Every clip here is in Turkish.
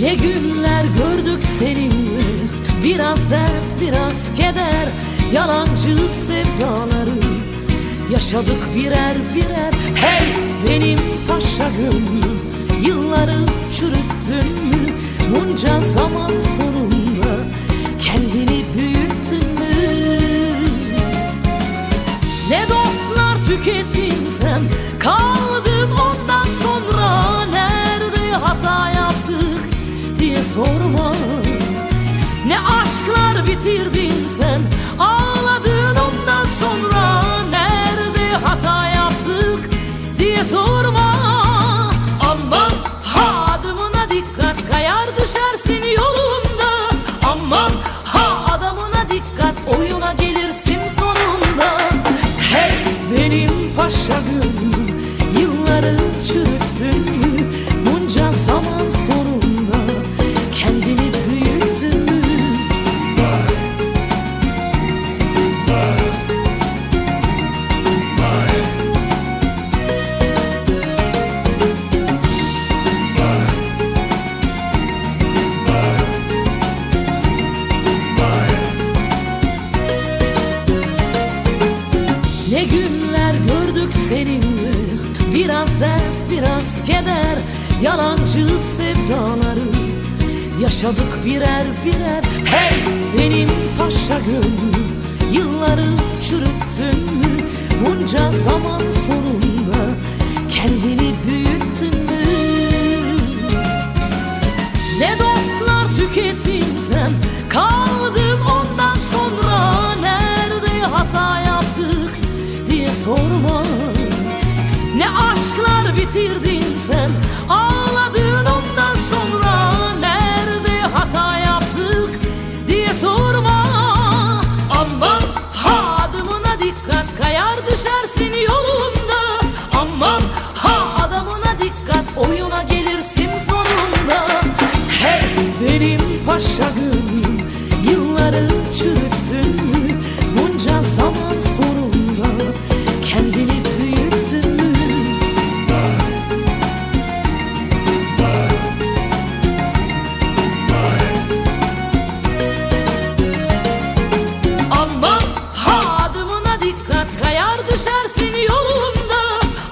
Ne günler gördük seninle Biraz dert biraz keder. Yalancı sevdaları. Yaşadık birer birer. Hey benim paşa gönlüm Yılları çürüttün mü? Bunca zaman sonunda Kendini büyüttün mü? Ne dostlar tükettin sen? Kaldın bitirdin sen. Ağladın Ne günler gördük seninle. Biraz dert biraz keder. Yalancı sevdaları. Yaşadık birer birer. Hey! Benim paşa gönlüm. Yılları çürüttün mü? Bunca zaman sonunda Kendini büyüttün mü? Ne dostlar tükettin sen Kaldın bitirdin sen? Ağladın ondan sonra Nerede hata yaptık diye sorma. Aman ha adımına dikkat Kayar düşersin yolunda. Aman ha adamına dikkat Oyuna gelirsin sonunda. Hey benim paşa gönlüm Kayar düşersin yolunda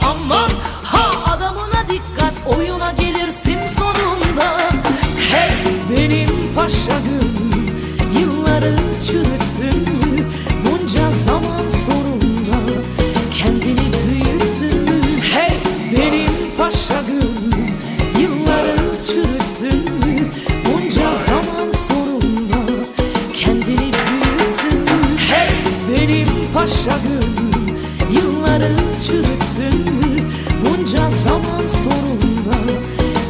Aman ha adamına dikkat Oyuna gelirsin sonunda. Hey benim paşa gönlüm Yılları çürüttün Bunca zaman sonunda Kendini büyüttün. Hey benim paşa gönlüm Yılları çürüttün Bunca zaman sonunda Kendini büyüttün. Hey benim paşa gönlüm Yılları çürüttün mü? Bunca zaman sonunda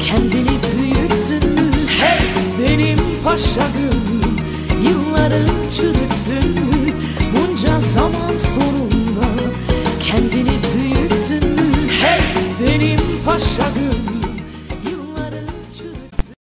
Kendini büyüttün mü? Hey! Benim paşa gönlüm Yılları çürüttün mü? Bunca zaman sonunda